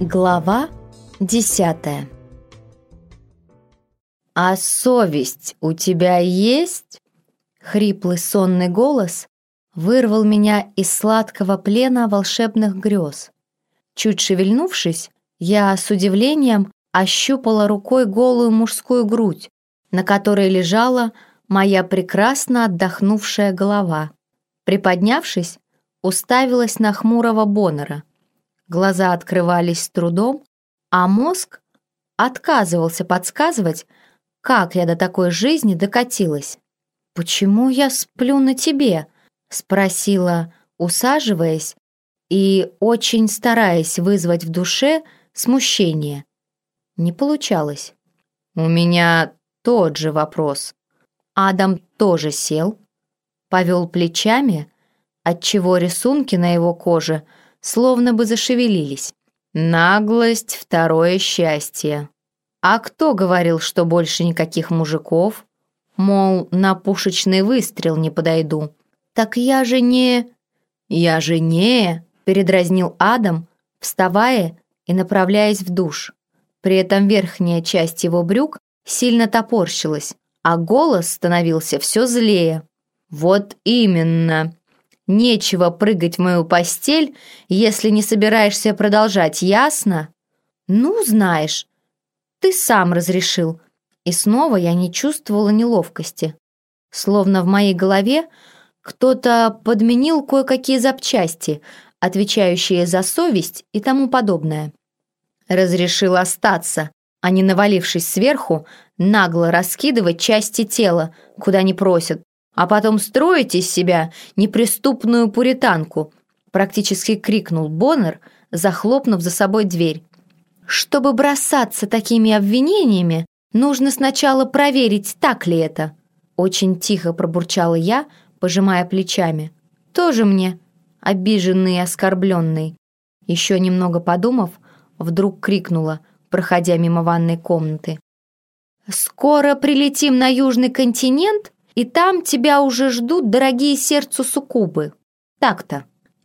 Глава десятая «А совесть у тебя есть?» Хриплый сонный голос вырвал меня из сладкого плена волшебных грез. Чуть шевельнувшись, я с удивлением ощупала рукой голую мужскую грудь, на которой лежала моя прекрасно отдохнувшая голова. Приподнявшись, уставилась на хмурого Боннера. Глаза открывались с трудом, а мозг отказывался подсказывать, как я до такой жизни докатилась. «Почему я сплю на тебе?» — спросила, усаживаясь и очень стараясь вызвать в душе смущение. Не получалось. «У меня тот же вопрос». Адам тоже сел, повел плечами, отчего рисунки на его коже словно бы зашевелились. «Наглость — второе счастье. А кто говорил, что больше никаких мужиков? Мол, на пушечный выстрел не подойду. Так я же не... Я же не... Передразнил Адам, вставая и направляясь в душ. При этом верхняя часть его брюк сильно топорщилась, а голос становился все злее. «Вот именно. Нечего прыгать в мою постель, если не собираешься продолжать, ясно?» «Ну, знаешь, ты сам разрешил». И снова я не чувствовала неловкости. Словно в моей голове кто-то подменил кое-какие запчасти, отвечающие за совесть и тому подобное. Разрешил остаться, а не навалившись сверху, нагло раскидывать части тела, куда не просят, а потом строить из себя неприступную пуританку, практически крикнул Боннер, захлопнув за собой дверь. Чтобы бросаться такими обвинениями, нужно сначала проверить, так ли это. Очень тихо пробурчала я, пожимая плечами. Тоже мне, обиженный и оскорбленный. Еще немного подумав, вдруг крикнула, проходя мимо ванной комнаты. «Скоро прилетим на Южный континент, и там тебя уже ждут дорогие сердцу суккубы. Так-то.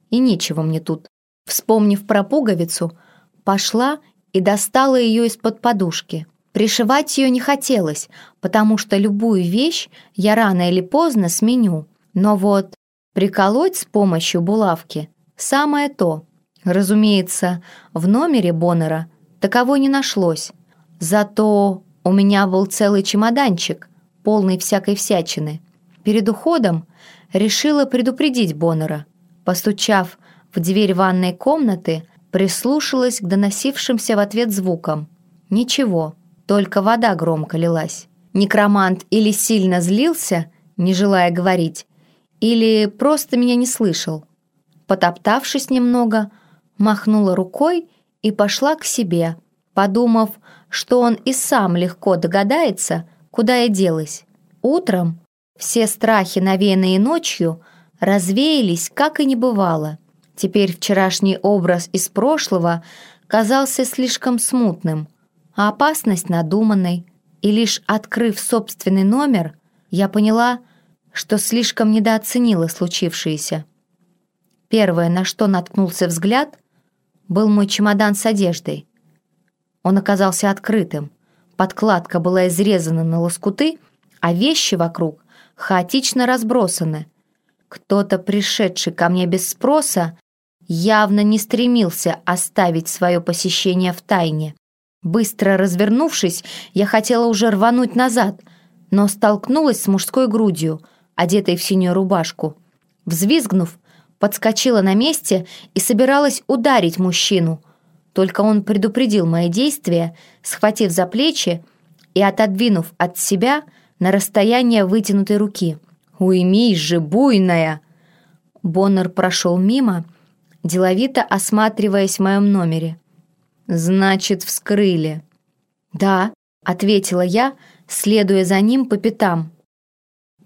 И нечего мне тут». Вспомнив про пуговицу, пошла и достала ее из-под подушки. Пришивать ее не хотелось, потому что любую вещь я рано или поздно сменю. Но вот приколоть с помощью булавки – самое то. Разумеется, в номере Боннера таковой не нашлось. Зато у меня был целый чемоданчик, полный всякой всячины. Перед уходом решила предупредить Боннера. Постучав в дверь ванной комнаты – Прислушалась к доносившимся в ответ звукам. Ничего, только вода громко лилась. Некромант или сильно злился, не желая говорить, или просто меня не слышал. Потоптавшись немного, махнула рукой и пошла к себе, подумав, что он и сам легко догадается, куда я делась. Утром все страхи, навеянные ночью, развеялись, как и не бывало. Теперь вчерашний образ из прошлого казался слишком смутным, а опасность надуманной. И лишь открыв собственный номер, я поняла, что слишком недооценила случившееся. Первое, на что наткнулся взгляд, был мой чемодан с одеждой. Он оказался открытым. Подкладка была изрезана на лоскуты, а вещи вокруг хаотично разбросаны. Кто-то, пришедший ко мне без спроса, явно не стремился оставить свое посещение в тайне. Быстро развернувшись, я хотела уже рвануть назад, но столкнулась с мужской грудью, одетой в синюю рубашку. Взвизгнув, подскочила на месте и собиралась ударить мужчину. Только он предупредил мои действия, схватив за плечи и отодвинув от себя на расстояние вытянутой руки. «Уймись же, буйная!» Боннер прошел мимо деловито осматриваясь в моем номере. «Значит, вскрыли». «Да», — ответила я, следуя за ним по пятам.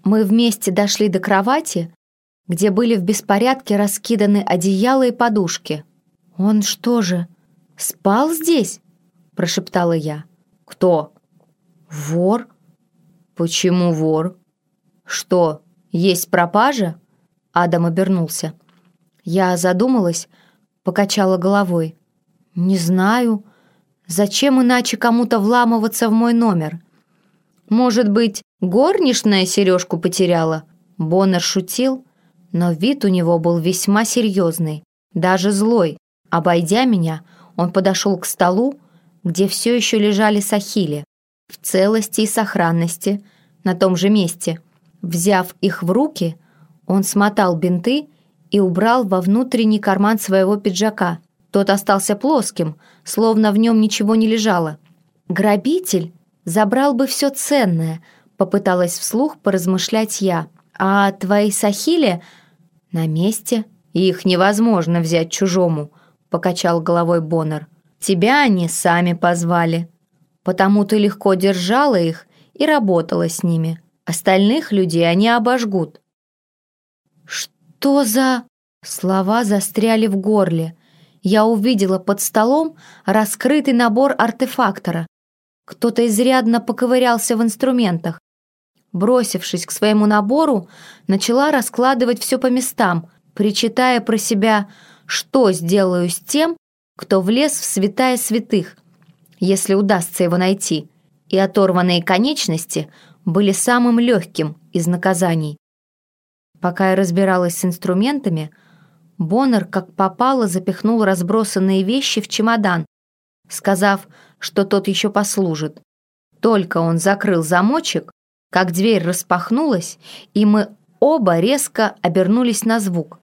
Мы вместе дошли до кровати, где были в беспорядке раскиданы одеяла и подушки. «Он что же, спал здесь?» — прошептала я. «Кто?» «Вор». «Почему вор?» «Что, есть пропажа?» Адам обернулся. Я задумалась, покачала головой. «Не знаю. Зачем иначе кому-то вламываться в мой номер? Может быть, горничная сережку потеряла?» Боннер шутил, но вид у него был весьма серьезный, даже злой. Обойдя меня, он подошел к столу, где все еще лежали сахили, в целости и сохранности, на том же месте. Взяв их в руки, он смотал бинты и убрал во внутренний карман своего пиджака. Тот остался плоским, словно в нем ничего не лежало. «Грабитель забрал бы все ценное», — попыталась вслух поразмышлять я. «А твои сахили на месте?» «Их невозможно взять чужому», — покачал головой Боннер. «Тебя они сами позвали. Потому ты легко держала их и работала с ними. Остальных людей они обожгут». «Что за...» Слова застряли в горле. Я увидела под столом раскрытый набор артефактора. Кто-то изрядно поковырялся в инструментах. Бросившись к своему набору, начала раскладывать все по местам, причитая про себя, что сделаю с тем, кто влез в святая святых, если удастся его найти, и оторванные конечности были самым легким из наказаний. Пока я разбиралась с инструментами, Боннер как попало запихнул разбросанные вещи в чемодан, сказав, что тот еще послужит. Только он закрыл замочек, как дверь распахнулась, и мы оба резко обернулись на звук.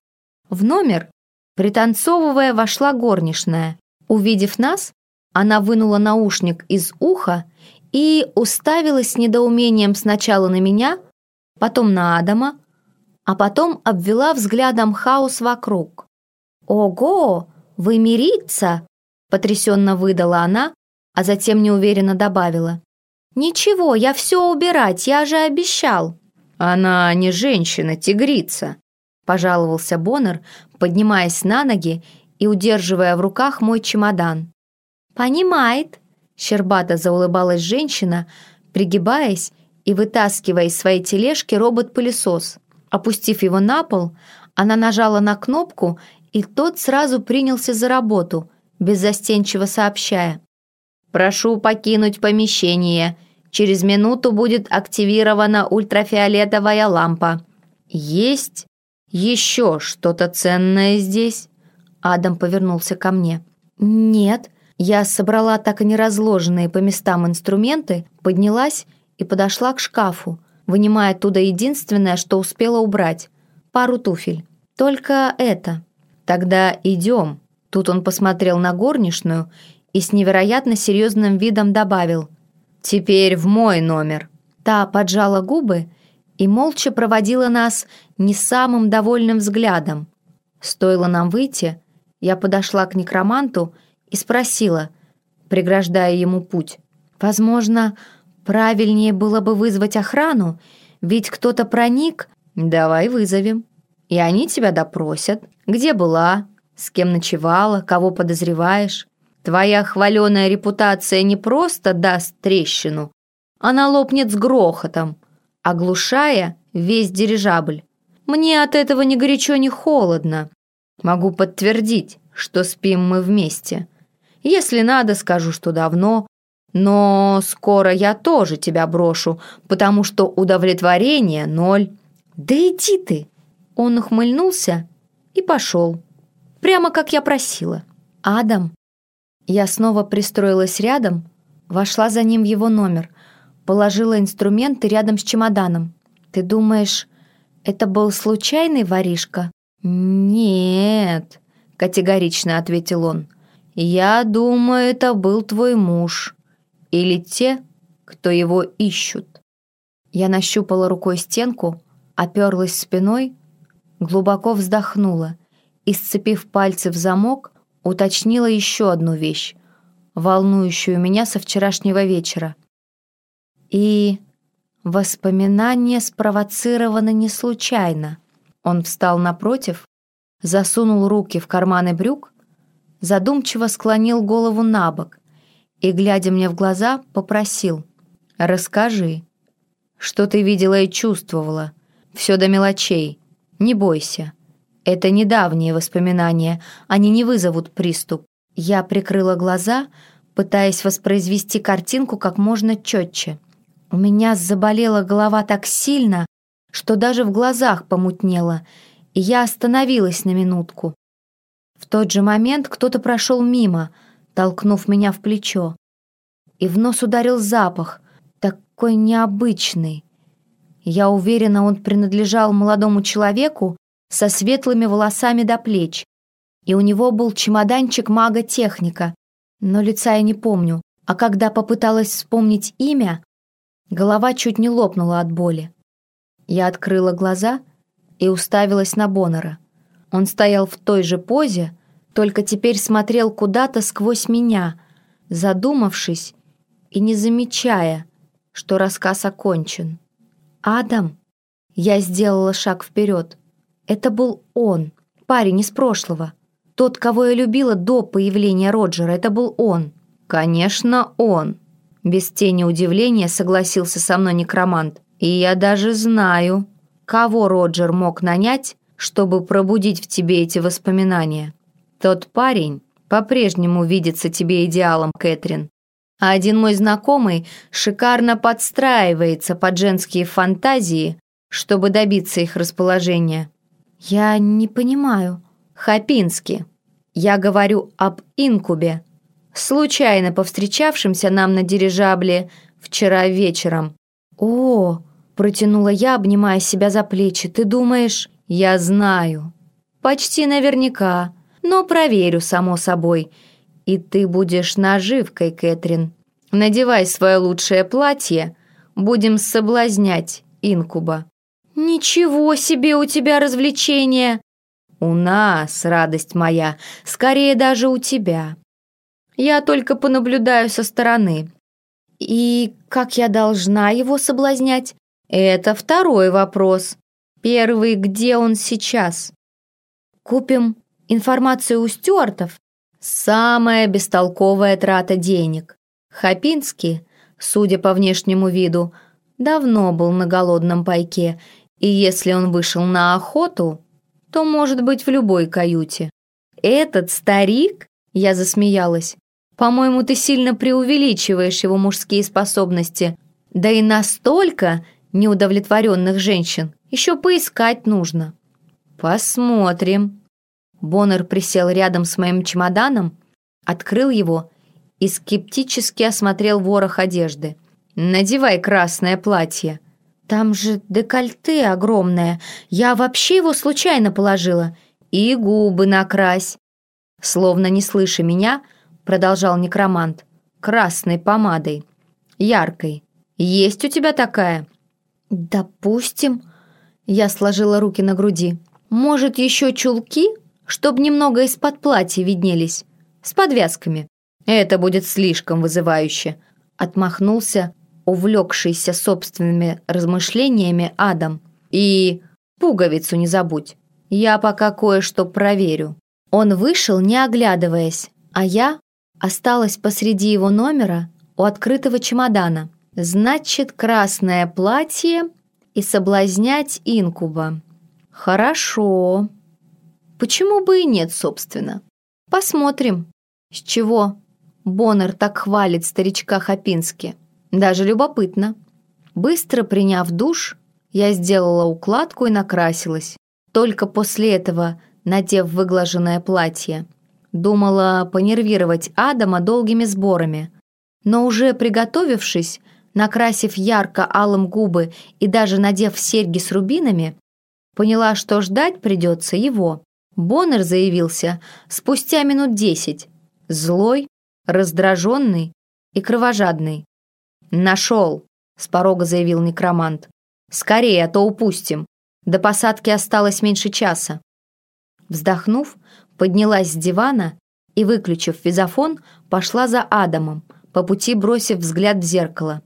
В номер, пританцовывая, вошла горничная. Увидев нас, она вынула наушник из уха и уставилась с недоумением сначала на меня, потом на Адама, а потом обвела взглядом хаос вокруг. «Ого, вы мириться?» — потрясенно выдала она, а затем неуверенно добавила. «Ничего, я все убирать, я же обещал». «Она не женщина, тигрица», — пожаловался Боннер, поднимаясь на ноги и удерживая в руках мой чемодан. «Понимает», — щербато заулыбалась женщина, пригибаясь и вытаскивая из своей тележки робот-пылесос. Опустив его на пол, она нажала на кнопку, и тот сразу принялся за работу, беззастенчиво сообщая. «Прошу покинуть помещение. Через минуту будет активирована ультрафиолетовая лампа. Есть еще что-то ценное здесь?» Адам повернулся ко мне. «Нет». Я собрала так и не разложенные по местам инструменты, поднялась и подошла к шкафу, вынимая оттуда единственное, что успела убрать – пару туфель. Только это. Тогда идем. Тут он посмотрел на горничную и с невероятно серьезным видом добавил «Теперь в мой номер». Та поджала губы и молча проводила нас не самым довольным взглядом. Стоило нам выйти, я подошла к некроманту и спросила, преграждая ему путь. «Возможно, Правильнее было бы вызвать охрану, ведь кто-то проник. Давай вызовем. И они тебя допросят. Где была, с кем ночевала, кого подозреваешь. Твоя хваленая репутация не просто даст трещину, она лопнет с грохотом, оглушая весь дирижабль. Мне от этого ни горячо, ни холодно. Могу подтвердить, что спим мы вместе. Если надо, скажу, что давно, но скоро я тоже тебя брошу, потому что удовлетворение ноль. Да иди ты!» Он ухмыльнулся и пошел. Прямо как я просила. «Адам!» Я снова пристроилась рядом, вошла за ним в его номер, положила инструменты рядом с чемоданом. «Ты думаешь, это был случайный воришка?» «Нет», — категорично ответил он. «Я думаю, это был твой муж или те, кто его ищут. Я нащупала рукой стенку, оперлась спиной, глубоко вздохнула и, сцепив пальцы в замок, уточнила еще одну вещь, волнующую меня со вчерашнего вечера. И воспоминание спровоцировано не случайно. Он встал напротив, засунул руки в карманы брюк, задумчиво склонил голову на бок и, глядя мне в глаза, попросил «Расскажи, что ты видела и чувствовала, все до мелочей, не бойся». Это недавние воспоминания, они не вызовут приступ. Я прикрыла глаза, пытаясь воспроизвести картинку как можно четче. У меня заболела голова так сильно, что даже в глазах помутнело, и я остановилась на минутку. В тот же момент кто-то прошел мимо, толкнув меня в плечо. И в нос ударил запах, такой необычный. Я уверена, он принадлежал молодому человеку со светлыми волосами до плеч, и у него был чемоданчик мага-техника, но лица я не помню, а когда попыталась вспомнить имя, голова чуть не лопнула от боли. Я открыла глаза и уставилась на Боннера. Он стоял в той же позе, только теперь смотрел куда-то сквозь меня, задумавшись и не замечая, что рассказ окончен. «Адам?» Я сделала шаг вперед. Это был он, парень из прошлого. Тот, кого я любила до появления Роджера, это был он. «Конечно, он!» Без тени удивления согласился со мной некромант. «И я даже знаю, кого Роджер мог нанять, чтобы пробудить в тебе эти воспоминания. Тот парень по-прежнему видится тебе идеалом, Кэтрин. А один мой знакомый шикарно подстраивается под женские фантазии, чтобы добиться их расположения. Я не понимаю. Хапински. Я говорю об инкубе, случайно повстречавшемся нам на дирижабле вчера вечером. О, Протянула я, обнимая себя за плечи. «Ты думаешь...» «Я знаю. Почти наверняка. Но проверю, само собой. И ты будешь наживкой, Кэтрин. Надевай свое лучшее платье. Будем соблазнять инкуба». «Ничего себе у тебя развлечения!» «У нас, радость моя, скорее даже у тебя. Я только понаблюдаю со стороны». «И как я должна его соблазнять?» Это второй вопрос. Первый, где он сейчас? Купим информацию у стюартов? Самая бестолковая трата денег. Хапинский, судя по внешнему виду, давно был на голодном пайке, и если он вышел на охоту, то может быть в любой каюте. Этот старик, я засмеялась, по-моему, ты сильно преувеличиваешь его мужские способности, да и настолько, неудовлетворенных женщин. Еще поискать нужно. Посмотрим. Боннер присел рядом с моим чемоданом, открыл его и скептически осмотрел ворох одежды. «Надевай красное платье». «Там же декольте огромное. Я вообще его случайно положила. И губы накрась». Словно не слыша меня, продолжал некромант. «Красной помадой. Яркой. Есть у тебя такая?» «Допустим...» Я сложила руки на груди. «Может, еще чулки, чтобы немного из-под платья виднелись? С подвязками?» «Это будет слишком вызывающе», — отмахнулся увлекшийся собственными размышлениями Адам. «И пуговицу не забудь. Я пока кое-что проверю». Он вышел, не оглядываясь, а я осталась посреди его номера у открытого чемодана. Значит, красное платье и соблазнять инкуба. Хорошо. Почему бы и нет, собственно? Посмотрим. С чего Боннер так хвалит старичка Хапински? Даже любопытно. Быстро приняв душ, я сделала укладку и накрасилась. Только после этого, надев выглаженное платье, думала понервировать Адама долгими сборами. Но уже приготовившись, накрасив ярко-алым губы и даже надев серьги с рубинами, поняла, что ждать придется его. Боннер заявился спустя минут десять. Злой, раздраженный и кровожадный. «Нашел», — с порога заявил некромант. «Скорее, а то упустим. До посадки осталось меньше часа». Вздохнув, поднялась с дивана и, выключив визофон, пошла за Адамом, по пути бросив взгляд в зеркало.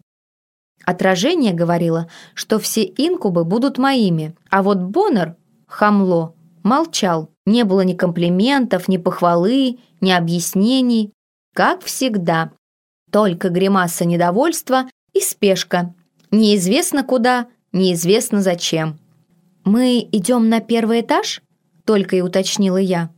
Отражение говорило, что все инкубы будут моими, а вот Боннер, хамло, молчал. Не было ни комплиментов, ни похвалы, ни объяснений. Как всегда. Только гримаса недовольства и спешка. Неизвестно куда, неизвестно зачем. «Мы идем на первый этаж?» Только и уточнила я.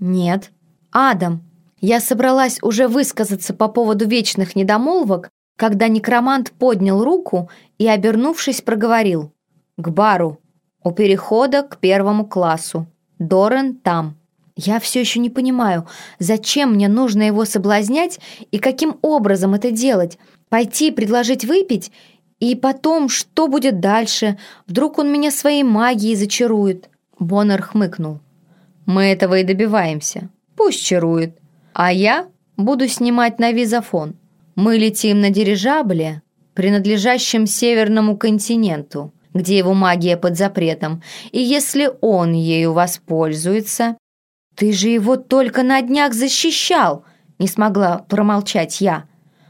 «Нет. Адам, Я собралась уже высказаться по поводу вечных недомолвок, когда некромант поднял руку и, обернувшись, проговорил. «К бару. У перехода к первому классу. Дорен там». Я все еще не понимаю, зачем мне нужно его соблазнять и каким образом это делать. Пойти предложить выпить? И потом, что будет дальше? Вдруг он меня своей магией зачарует?» Боннер хмыкнул. «Мы этого и добиваемся. Пусть чарует. А я буду снимать на визофон. Мы летим на дирижабле, принадлежащем Северному континенту, где его магия под запретом, и если он ею воспользуется... Ты же его только на днях защищал, не смогла промолчать я.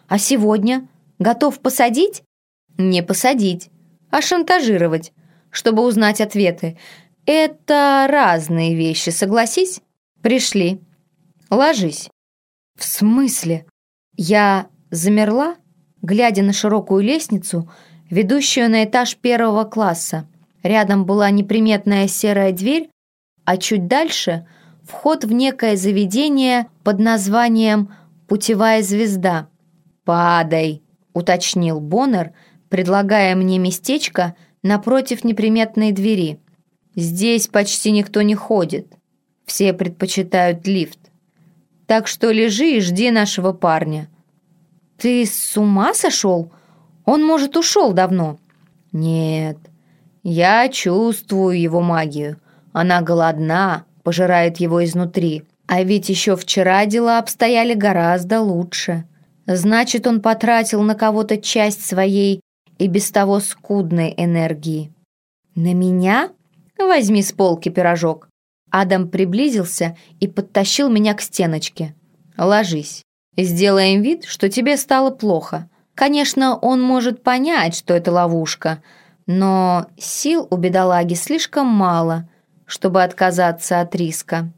А сегодня готов посадить? Не посадить, а шантажировать, чтобы узнать ответы. Это разные вещи, согласись? Пришли. Ложись». «В смысле?» Я замерла, глядя на широкую лестницу, ведущую на этаж первого класса. Рядом была неприметная серая дверь, а чуть дальше — вход в некое заведение под названием «Путевая звезда». «Падай», — уточнил Боннер, предлагая мне местечко напротив неприметной двери. «Здесь почти никто не ходит. Все предпочитают лифт. Так что лежи и жди нашего парня». «Ты с ума сошел? Он, может, ушел давно?» «Нет, я чувствую его магию. Она голодна, пожирает его изнутри. А ведь еще вчера дела обстояли гораздо лучше. Значит, он потратил на кого-то часть своей и без того скудной энергии. На меня? Возьми с полки пирожок. Адам приблизился и подтащил меня к стеночке. «Ложись. Сделаем вид, что тебе стало плохо. Конечно, он может понять, что это ловушка, но сил у бедолаги слишком мало, чтобы отказаться от риска».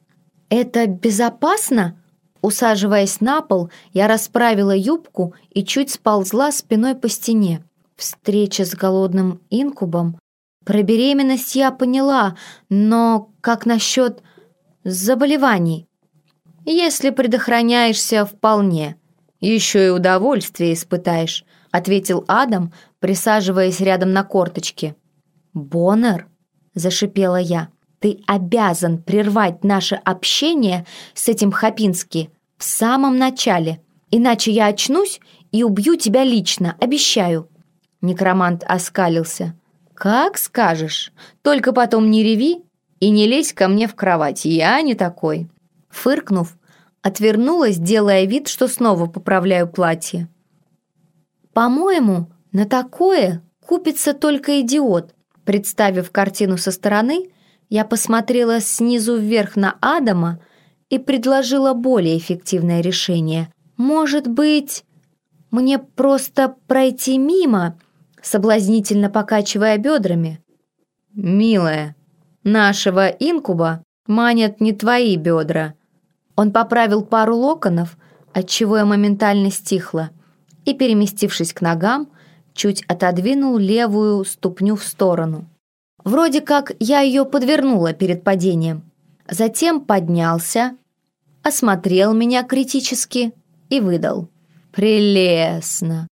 «Это безопасно?» Усаживаясь на пол, я расправила юбку и чуть сползла спиной по стене. Встреча с голодным инкубом про беременность я поняла, но как насчет заболеваний? Если предохраняешься, вполне. Еще и удовольствие испытаешь, ответил Адам, присаживаясь рядом на корточке. Боннер, зашипела я, ты обязан прервать наше общение с этим Хапински в самом начале, иначе я очнусь и убью тебя лично, обещаю. Некромант оскалился. «Как скажешь. Только потом не реви и не лезь ко мне в кровать. Я не такой». Фыркнув, отвернулась, делая вид, что снова поправляю платье. «По-моему, на такое купится только идиот». Представив картину со стороны, я посмотрела снизу вверх на Адама и предложила более эффективное решение. «Может быть, мне просто пройти мимо?» Соблазнительно покачивая бедрами. «Милая, нашего инкуба манят не твои бедра». Он поправил пару локонов, отчего я моментально стихла, и, переместившись к ногам, чуть отодвинул левую ступню в сторону. Вроде как я ее подвернула перед падением. Затем поднялся, осмотрел меня критически и выдал. «Прелестно!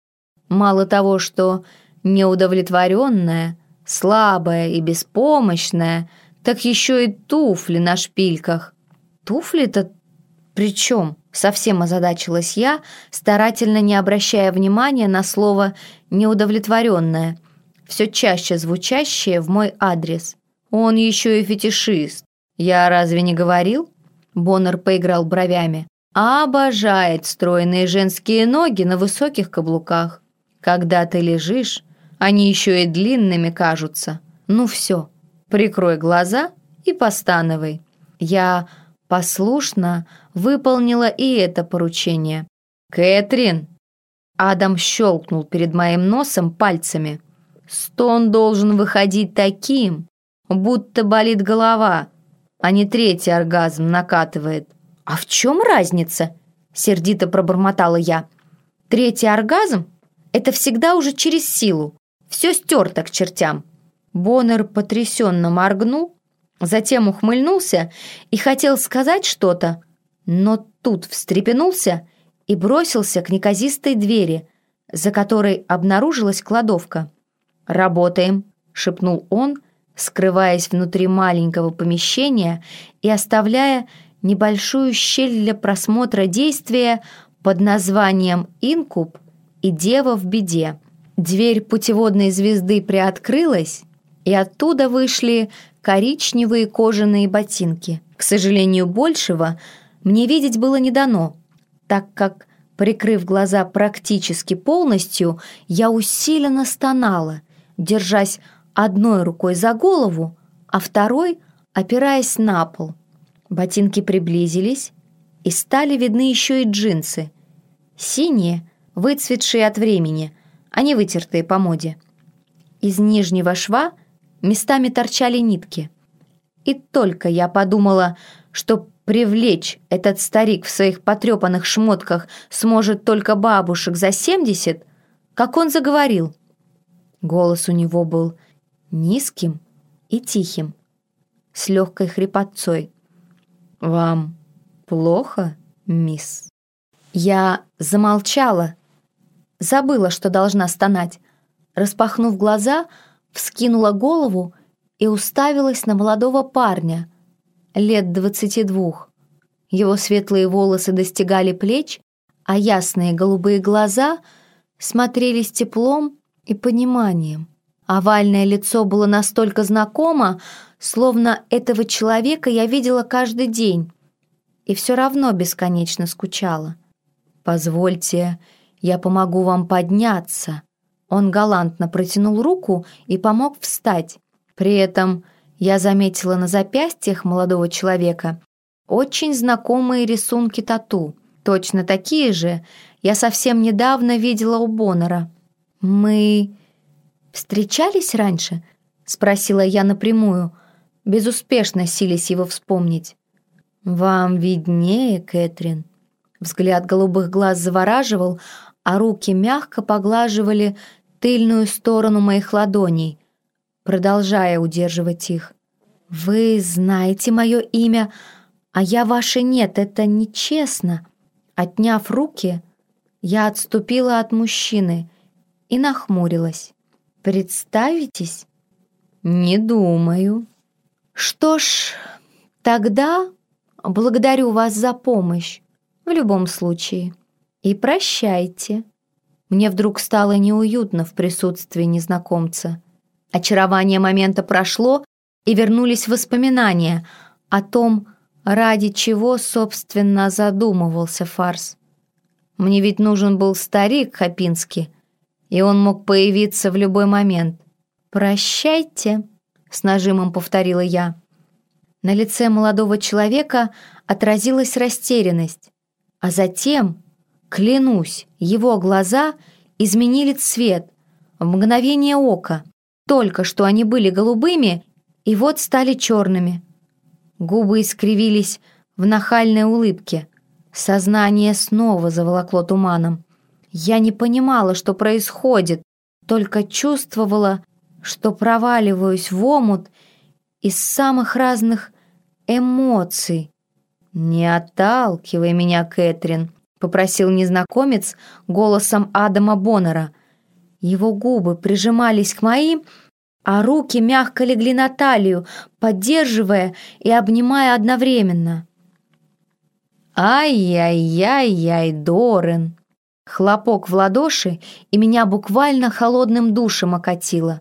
Мало того, что неудовлетворенная, слабая и беспомощная, так еще и туфли на шпильках. Туфли-то при чем? Совсем озадачилась я, старательно не обращая внимания на слово «неудовлетворенная», все чаще звучащее в мой адрес. Он еще и фетишист. Я разве не говорил? Боннер поиграл бровями. Обожает стройные женские ноги на высоких каблуках. Когда ты лежишь, они еще и длинными кажутся. Ну все, прикрой глаза и постановай. Я послушно выполнила и это поручение. «Кэтрин!» Адам щелкнул перед моим носом пальцами. «Стон должен выходить таким, будто болит голова, а не третий оргазм накатывает». «А в чем разница?» — сердито пробормотала я. «Третий оргазм — это всегда уже через силу. Все стерто к чертям». Боннер потрясенно моргнул, затем ухмыльнулся и хотел сказать что-то, но тут встрепенулся и бросился к неказистой двери, за которой обнаружилась кладовка. «Работаем», — шепнул он, скрываясь внутри маленького помещения и оставляя небольшую щель для просмотра действия под названием «Инкуб» и «Дева в беде». Дверь путеводной звезды приоткрылась, и оттуда вышли коричневые кожаные ботинки. К сожалению, большего мне видеть было не дано, так как, прикрыв глаза практически полностью, я усиленно стонала, держась одной рукой за голову, а второй опираясь на пол. Ботинки приблизились, и стали видны еще и джинсы. Синие, выцветшие от времени, а не вытертые по моде. Из нижнего шва местами торчали нитки. И только я подумала, что привлечь этот старик в своих потрепанных шмотках сможет только бабушек за семьдесят, как он заговорил. Голос у него был низким и тихим, с легкой хрипотцой. «Вам плохо, мисс?» Я замолчала, забыла, что должна стонать. Распахнув глаза, вскинула голову и уставилась на молодого парня, лет двадцати двух. Его светлые волосы достигали плеч, а ясные голубые глаза смотрели с теплом и пониманием. Овальное лицо было настолько знакомо, словно этого человека я видела каждый день, и все равно бесконечно скучала. «Позвольте, я помогу вам подняться», он галантно протянул руку и помог встать. При этом я заметила на запястьях молодого человека очень знакомые рисунки тату. Точно такие же я совсем недавно видела у Боннера. «Мы встречались раньше?» — спросила я напрямую, безуспешно сились его вспомнить. «Вам виднее, Кэтрин». Взгляд голубых глаз завораживал, а руки мягко поглаживали тыльную сторону моих ладоней, продолжая удерживать их. «Вы знаете мое имя, а я ваше нет, это нечестно». Отняв руки, я отступила от мужчины и нахмурилась. «Представитесь?» «Не думаю». «Что ж, тогда благодарю вас за помощь, в любом случае, и прощайте». Мне вдруг стало неуютно в присутствии незнакомца. Очарование момента прошло, и вернулись воспоминания о том, ради чего, собственно, задумывался фарс. Мне ведь нужен был старик Хапинский, и он мог появиться в любой момент. «Прощайте», — с нажимом повторила я. На лице молодого человека отразилась растерянность, а затем Клянусь, его глаза изменили цвет в мгновение ока. Только что они были голубыми, и вот стали черными. Губы искривились в нахальной улыбке. Сознание снова заволокло туманом. Я не понимала, что происходит, только чувствовала, что проваливаюсь в омут из самых разных эмоций. «Не отталкивай меня, Кэтрин», попросил незнакомец голосом Адама Боннера. Его губы прижимались к моим, а руки мягко легли на талию, поддерживая и обнимая одновременно. «Ай-яй-яй-яй, Дорен!» Хлопок в ладоши, и меня буквально холодным душем окатило.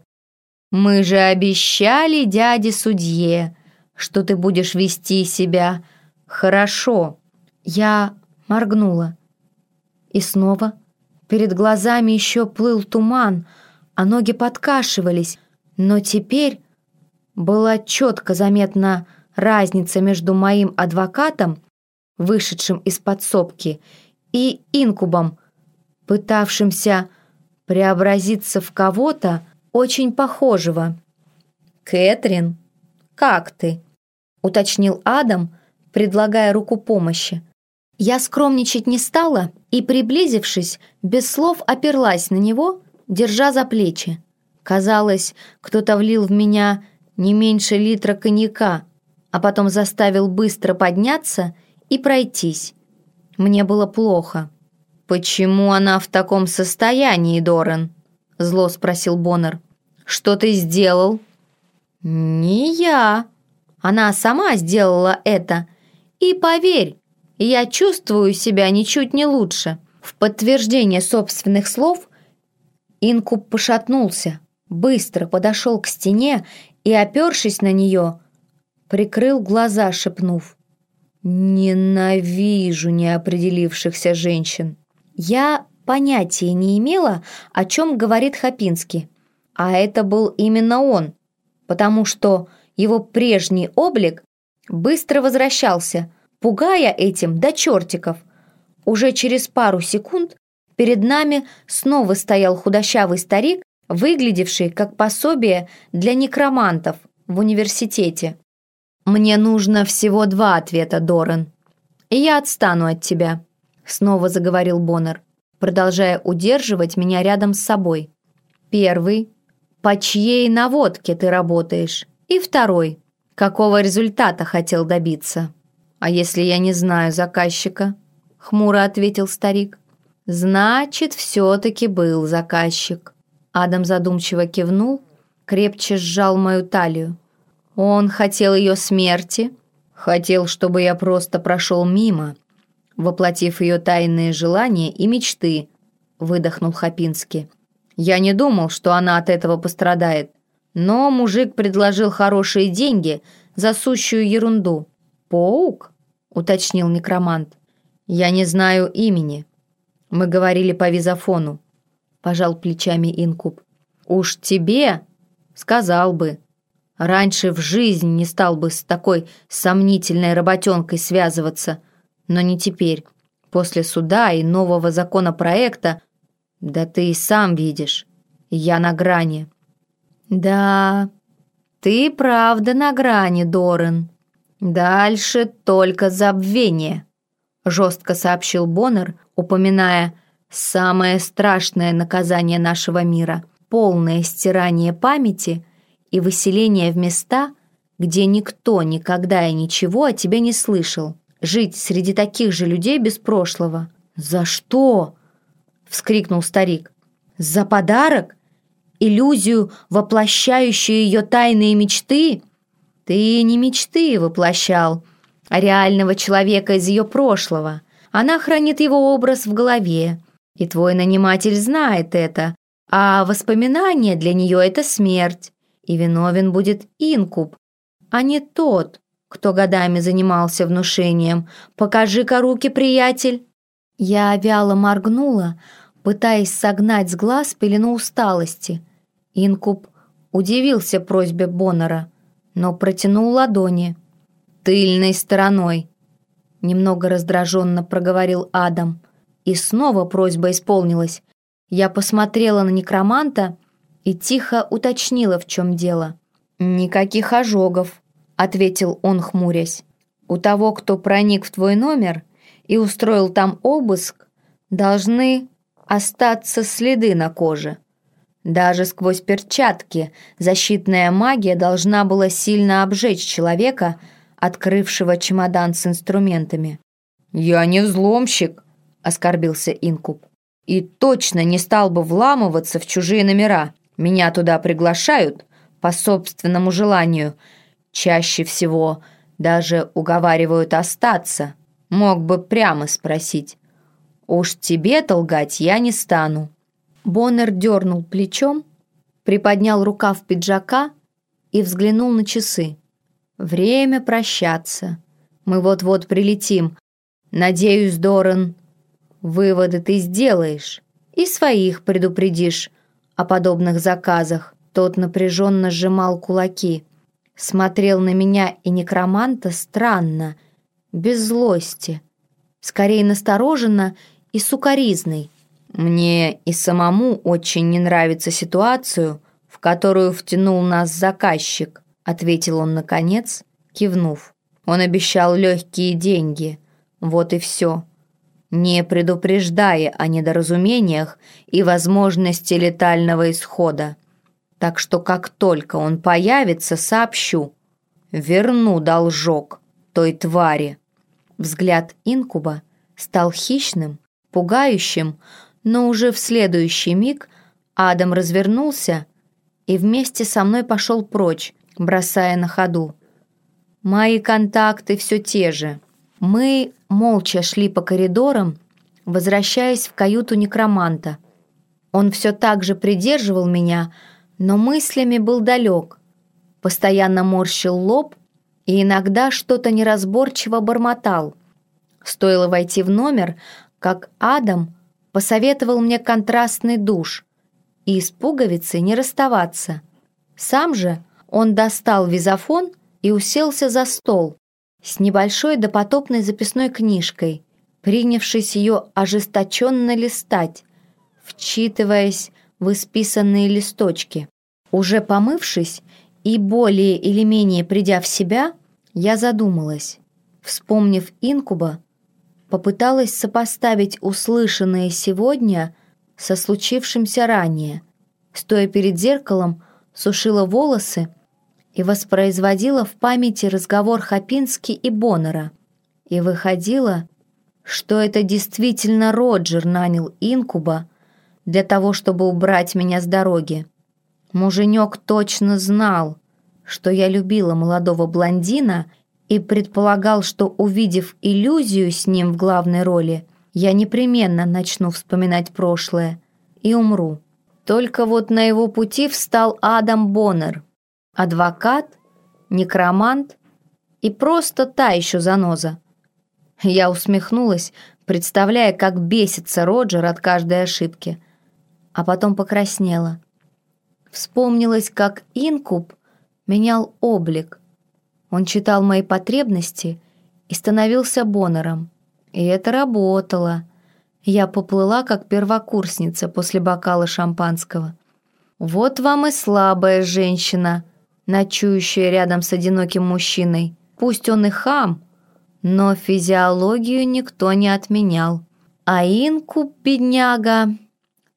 «Мы же обещали дяде-судье, что ты будешь вести себя хорошо». Я моргнула. И снова перед глазами еще плыл туман, а ноги подкашивались, но теперь была четко заметна разница между моим адвокатом, вышедшим из подсобки, и инкубом, пытавшимся преобразиться в кого-то очень похожего. «Кэтрин, как ты?» — уточнил Адам, предлагая руку помощи. Я скромничать не стала и, приблизившись, без слов оперлась на него, держа за плечи. Казалось, кто-то влил в меня не меньше литра коньяка, а потом заставил быстро подняться и пройтись. Мне было плохо. «Почему она в таком состоянии, Доран?» — зло спросил Боннер. «Что ты сделал?» «Не я. Она сама сделала это. И поверь, я чувствую себя ничуть не лучше». В подтверждение собственных слов Инкуб пошатнулся, быстро подошел к стене и, опершись на нее, прикрыл глаза, шепнув «Ненавижу неопределившихся женщин». Я понятия не имела, о чем говорит Хапинский. А это был именно он, потому что его прежний облик быстро возвращался, пугая этим до чертиков. Уже через пару секунд перед нами снова стоял худощавый старик, выглядевший как пособие для некромантов в университете. «Мне нужно всего два ответа, Доран, и я отстану от тебя», снова заговорил Боннер, продолжая удерживать меня рядом с собой. «Первый. По чьей наводке ты работаешь? И второй. Какого результата хотел добиться?» «А если я не знаю заказчика?» хмуро ответил старик. «Значит, все-таки был заказчик». Адам задумчиво кивнул, крепче сжал мою талию. Он хотел ее смерти, хотел, чтобы я просто прошел мимо, воплотив ее тайные желания и мечты, выдохнул Хапинский. Я не думал, что она от этого пострадает, но мужик предложил хорошие деньги за сущую ерунду. «Паук?» — уточнил некромант. «Я не знаю имени. Мы говорили по визофону», — пожал плечами Инкуб. «Уж тебе?» — сказал бы. Раньше в жизни не стал бы с такой сомнительной работенкой связываться, но не теперь. После суда и нового законопроекта, да ты и сам видишь, я на грани. Да, ты правда на грани, Дорен. Дальше только забвение, жестко сообщил Боннер, упоминая самое страшное наказание нашего мира, полное стирание памяти – и выселение в места, где никто никогда и ничего о тебе не слышал. Жить среди таких же людей без прошлого. «За что?» — вскрикнул старик. «За подарок? Иллюзию, воплощающую ее тайные мечты?» «Ты не мечты воплощал, а реального человека из ее прошлого. Она хранит его образ в голове, и твой наниматель знает это, а воспоминания для нее — это смерть и виновен будет инкуб, а не тот, кто годами занимался внушением. «Покажи-ка руки, приятель!» Я вяло моргнула, пытаясь согнать с глаз пелену усталости. Инкуб удивился просьбе Боннера, но протянул ладони. «Тыльной стороной!» Немного раздраженно проговорил Адам. И снова просьба исполнилась. Я посмотрела на некроманта и тихо уточнила, в чем дело. «Никаких ожогов», — ответил он, хмурясь. «У того, кто проник в твой номер и устроил там обыск, должны остаться следы на коже. Даже сквозь перчатки защитная магия должна была сильно обжечь человека, открывшего чемодан с инструментами. «Я не взломщик», — оскорбился Инкуб. «И точно не стал бы вламываться в чужие номера. Меня туда приглашают по собственному желанию. Чаще всего даже уговаривают остаться. Мог бы прямо спросить. Уж тебе-то лгать я не стану». Боннер дернул плечом, приподнял рукав пиджака и взглянул на часы. «Время прощаться. Мы вот-вот прилетим. Надеюсь, Доран, выводы ты сделаешь и своих предупредишь, о подобных заказах. Тот напряженно сжимал кулаки. Смотрел на меня и некроманта странно, без злости. Скорее настороженно и сукоризной. Мне и самому очень не нравится ситуацию, в которую втянул нас заказчик, ответил он наконец, кивнув. Он обещал легкие деньги. Вот и все не предупреждая о недоразумениях и возможности летального исхода. Так что как только он появится, сообщу. Верну должок той твари. Взгляд инкуба стал хищным, пугающим, но уже в следующий миг Адам развернулся и вместе со мной пошел прочь, бросая на ходу. Мои контакты все те же. Мы молча шли по коридорам, возвращаясь в каюту некроманта. Он все так же придерживал меня, но мыслями был далек. Постоянно морщил лоб и иногда что-то неразборчиво бормотал. Стоило войти в номер, как Адам посоветовал мне контрастный душ и с пуговицей не расставаться. Сам же он достал визофон и уселся за стол с небольшой допотопной записной книжкой, принявшись ее ожесточенно листать, вчитываясь в исписанные листочки. Уже помывшись и более или менее придя в себя, я задумалась. Вспомнив инкуба, попыталась сопоставить услышанное сегодня со случившимся ранее. Стоя перед зеркалом, сушила волосы и воспроизводила в памяти разговор Хапински и Боннера. И выходило, что это действительно Роджер нанял инкуба для того, чтобы убрать меня с дороги. Муженек точно знал, что я любила молодого блондина и предполагал, что, увидев иллюзию с ним в главной роли, я непременно начну вспоминать прошлое и умру. Только вот на его пути встал Адам Боннер, адвокат, некромант и просто та еще заноза. Я усмехнулась, представляя, как бесится Роджер от каждой ошибки, а потом покраснела. Вспомнилось, как инкуб менял облик. Он читал мои потребности и становился Боннером. И это работало. Я поплыла, как первокурсница после бокала шампанского. Вот вам и слабая женщина, ночующая рядом с одиноким мужчиной. Пусть он и хам, но физиологию никто не отменял. А инкуб, бедняга,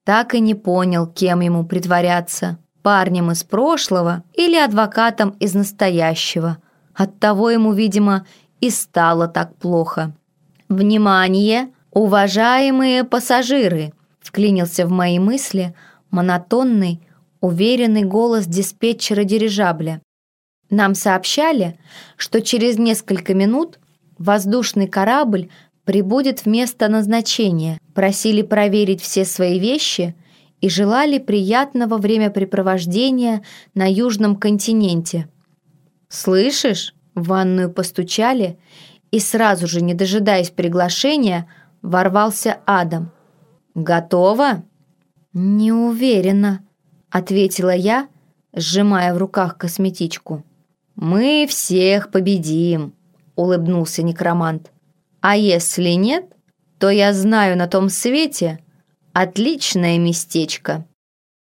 так и не понял, кем ему притворяться парнем из прошлого или адвокатом из настоящего. Оттого ему, видимо, и стало так плохо. «Внимание, уважаемые пассажиры!» вклинился в мои мысли монотонный, уверенный голос диспетчера дирижабля. Нам сообщали, что через несколько минут воздушный корабль прибудет в место назначения, просили проверить все свои вещи и желали приятного времяпрепровождения на Южном континенте. «Слышишь?» — в ванную постучали, и сразу же, не дожидаясь приглашения, ворвался Адам. «Готово?» «Не уверена», — ответила я, сжимая в руках косметичку. «Мы всех победим», — улыбнулся некромант. «А если нет, то я знаю на том свете, Отличное местечко.